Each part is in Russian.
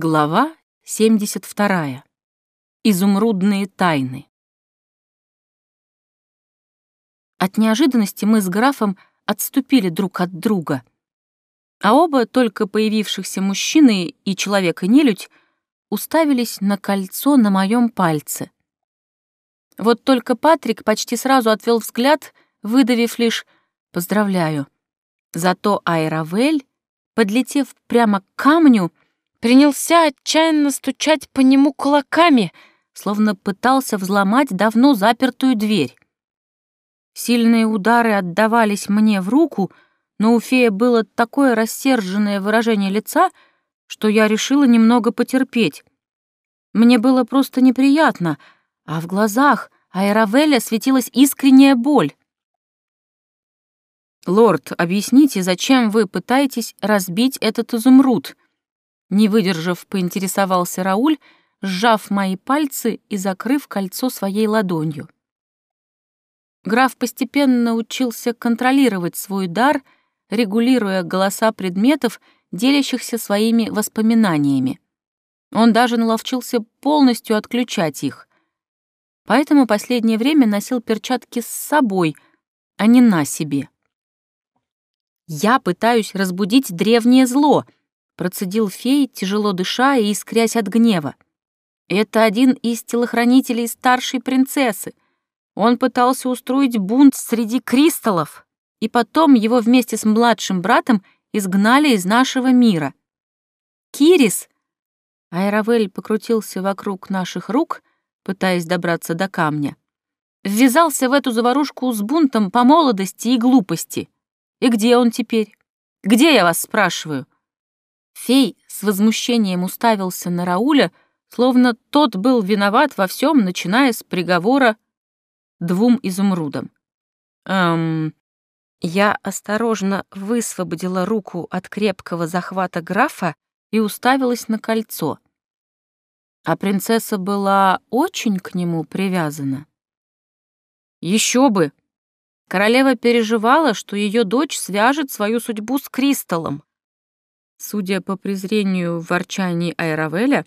Глава 72. Изумрудные тайны. От неожиданности мы с графом отступили друг от друга, а оба только появившихся мужчины и человек и нелюдь уставились на кольцо на моем пальце. Вот только Патрик почти сразу отвел взгляд, выдавив лишь «поздравляю». Зато Айравель, подлетев прямо к камню, принялся отчаянно стучать по нему кулаками, словно пытался взломать давно запертую дверь. Сильные удары отдавались мне в руку, но у фея было такое рассерженное выражение лица, что я решила немного потерпеть. Мне было просто неприятно, а в глазах Айравеля светилась искренняя боль. «Лорд, объясните, зачем вы пытаетесь разбить этот изумруд?» Не выдержав, поинтересовался Рауль, сжав мои пальцы и закрыв кольцо своей ладонью. Граф постепенно учился контролировать свой дар, регулируя голоса предметов, делящихся своими воспоминаниями. Он даже наловчился полностью отключать их. Поэтому последнее время носил перчатки с собой, а не на себе. «Я пытаюсь разбудить древнее зло», процедил фей, тяжело дыша и искрясь от гнева. Это один из телохранителей старшей принцессы. Он пытался устроить бунт среди кристаллов, и потом его вместе с младшим братом изгнали из нашего мира. Кирис! Айравель покрутился вокруг наших рук, пытаясь добраться до камня. Ввязался в эту заварушку с бунтом по молодости и глупости. И где он теперь? Где, я вас спрашиваю? Фей с возмущением уставился на Рауля, словно тот был виноват во всем, начиная с приговора двум изумрудам. Эм, я осторожно высвободила руку от крепкого захвата графа и уставилась на кольцо. А принцесса была очень к нему привязана. Еще бы! Королева переживала, что ее дочь свяжет свою судьбу с Кристаллом. Судя по презрению в ворчании Айравеля,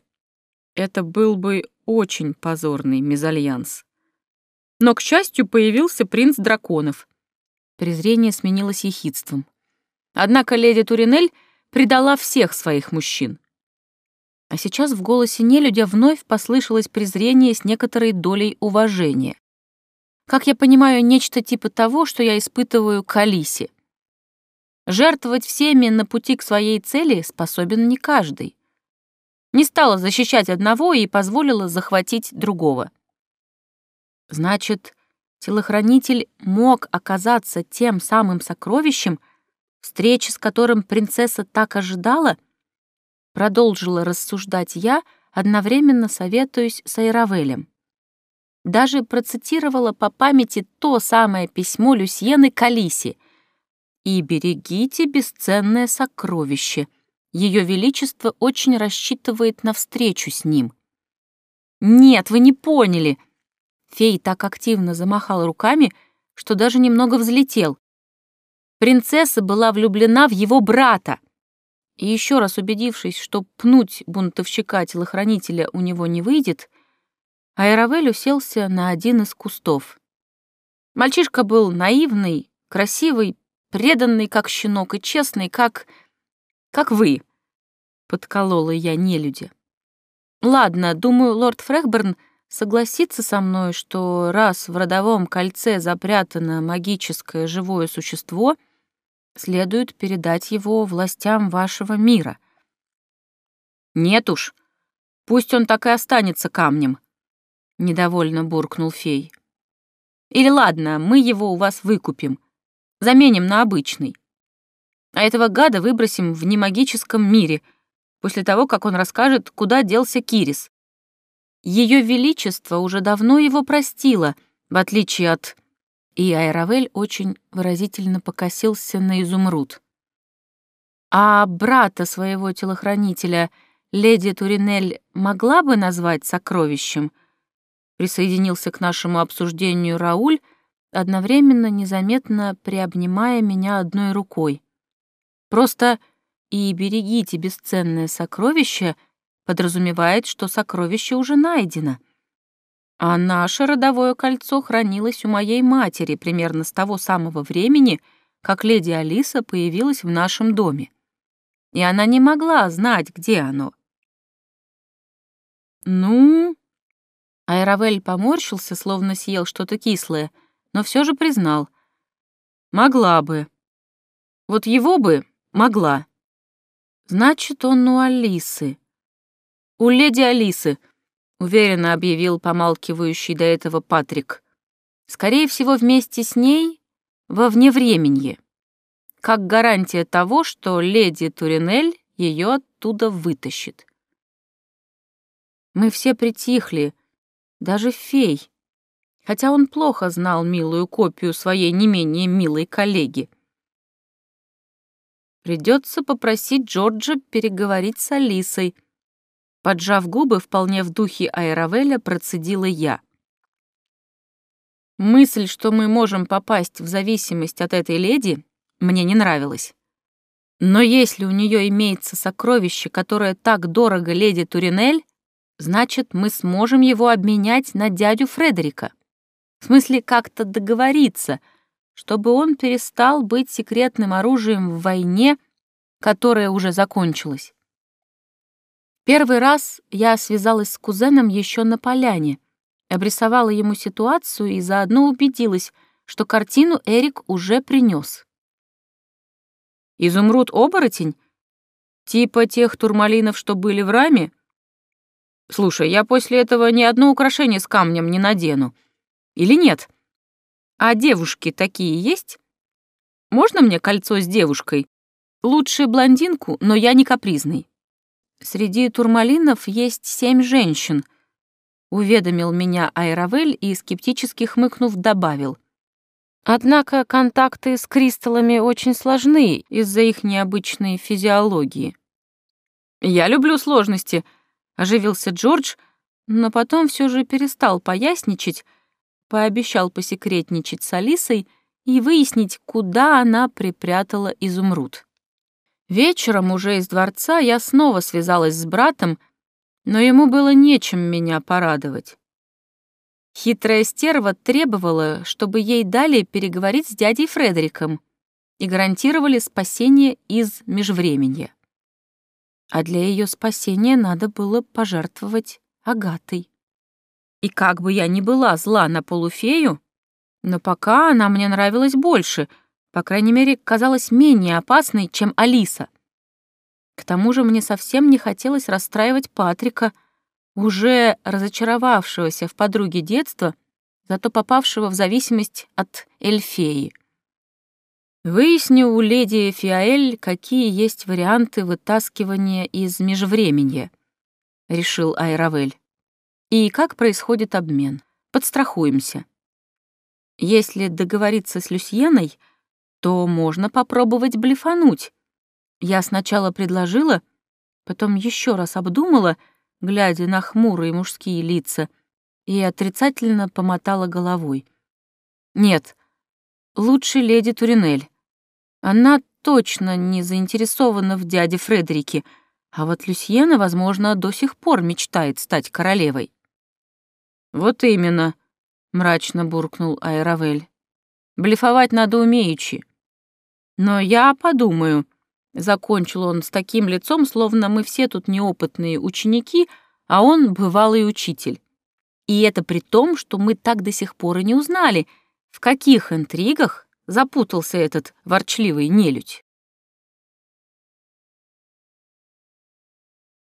это был бы очень позорный мезальянс. Но, к счастью, появился принц драконов. Презрение сменилось ехидством. Однако леди Туринель предала всех своих мужчин. А сейчас в голосе нелюдя вновь послышалось презрение с некоторой долей уважения. Как я понимаю, нечто типа того, что я испытываю к Алисе — Жертвовать всеми на пути к своей цели способен не каждый. Не стала защищать одного и позволила захватить другого. Значит, телохранитель мог оказаться тем самым сокровищем, встречи с которым принцесса так ожидала? Продолжила рассуждать я, одновременно советуюсь с Айравелем. Даже процитировала по памяти то самое письмо Люсьены Калиси — и берегите бесценное сокровище. Ее Величество очень рассчитывает на встречу с ним. Нет, вы не поняли. Фей так активно замахал руками, что даже немного взлетел. Принцесса была влюблена в его брата. И еще раз убедившись, что пнуть бунтовщика-телохранителя у него не выйдет, Айравель уселся на один из кустов. Мальчишка был наивный, красивый, преданный, как щенок, и честный, как... как вы», — подколола я нелюдя. «Ладно, думаю, лорд Фрехберн согласится со мной, что раз в родовом кольце запрятано магическое живое существо, следует передать его властям вашего мира». «Нет уж, пусть он так и останется камнем», — недовольно буркнул фей. «Или ладно, мы его у вас выкупим», — Заменим на обычный. А этого гада выбросим в немагическом мире, после того, как он расскажет, куда делся Кирис. Ее Величество уже давно его простило, в отличие от... И Айравель очень выразительно покосился на изумруд. А брата своего телохранителя леди Туринель могла бы назвать сокровищем? Присоединился к нашему обсуждению Рауль, одновременно незаметно приобнимая меня одной рукой. Просто и берегите бесценное сокровище подразумевает, что сокровище уже найдено. А наше родовое кольцо хранилось у моей матери примерно с того самого времени, как леди Алиса появилась в нашем доме. И она не могла знать, где оно. «Ну...» Айравель поморщился, словно съел что-то кислое, но все же признал. «Могла бы. Вот его бы могла. Значит, он у Алисы. У леди Алисы», — уверенно объявил помалкивающий до этого Патрик. «Скорее всего, вместе с ней во вневременье, как гарантия того, что леди Туринель ее оттуда вытащит». Мы все притихли, даже фей, хотя он плохо знал милую копию своей не менее милой коллеги. Придется попросить Джорджа переговорить с Алисой. Поджав губы, вполне в духе Айравеля, процедила я. Мысль, что мы можем попасть в зависимость от этой леди, мне не нравилась. Но если у нее имеется сокровище, которое так дорого леди Туринель, Значит, мы сможем его обменять на дядю Фредерика. В смысле, как-то договориться, чтобы он перестал быть секретным оружием в войне, которая уже закончилась. Первый раз я связалась с кузеном еще на поляне, обрисовала ему ситуацию и заодно убедилась, что картину Эрик уже принес. «Изумруд-оборотень? Типа тех турмалинов, что были в раме?» Слушай, я после этого ни одно украшение с камнем не надену. Или нет? А девушки такие есть? Можно мне кольцо с девушкой? Лучше блондинку, но я не капризный. Среди турмалинов есть семь женщин, уведомил меня Айравель и, скептически хмыкнув, добавил. Однако контакты с кристаллами очень сложны из-за их необычной физиологии. Я люблю сложности — Оживился Джордж, но потом все же перестал поясничать, пообещал посекретничать с Алисой и выяснить, куда она припрятала изумруд. Вечером уже из дворца я снова связалась с братом, но ему было нечем меня порадовать. Хитрая стерва требовала, чтобы ей дали переговорить с дядей Фредериком и гарантировали спасение из межвременья а для ее спасения надо было пожертвовать Агатой. И как бы я ни была зла на полуфею, но пока она мне нравилась больше, по крайней мере, казалась менее опасной, чем Алиса. К тому же мне совсем не хотелось расстраивать Патрика, уже разочаровавшегося в подруге детства, зато попавшего в зависимость от Эльфеи. Выясню у леди Фиаэль, какие есть варианты вытаскивания из межвременья, решил Айравель. И как происходит обмен. Подстрахуемся. Если договориться с Люсьеной, то можно попробовать блефануть. Я сначала предложила, потом еще раз обдумала, глядя на хмурые мужские лица, и отрицательно помотала головой. Нет, лучше леди Туринель. Она точно не заинтересована в дяде Фредерике, а вот Люсьена, возможно, до сих пор мечтает стать королевой. «Вот именно», — мрачно буркнул Айравель. «Блефовать надо умеючи». «Но я подумаю», — закончил он с таким лицом, словно мы все тут неопытные ученики, а он бывалый учитель. И это при том, что мы так до сих пор и не узнали, в каких интригах запутался этот ворчливый нелюдь.